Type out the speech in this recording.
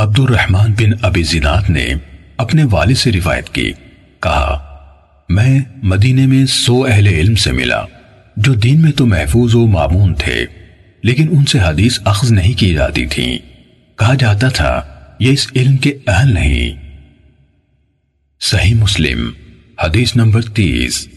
عبد الرحمن بن ابی زناد نے اپنے والد سے روایت کی، کہا، میں مدینے میں سو اہل علم سے ملا، جو دین میں تو محفوظ و معمون تھے، لیکن ان سے حدیث اخذ نہیں کی جاتی تھی۔ کہا جاتا تھا، یہ اس علم کے اہل نہیں۔ صحیح مسلم، حدیث نمبر تیس۔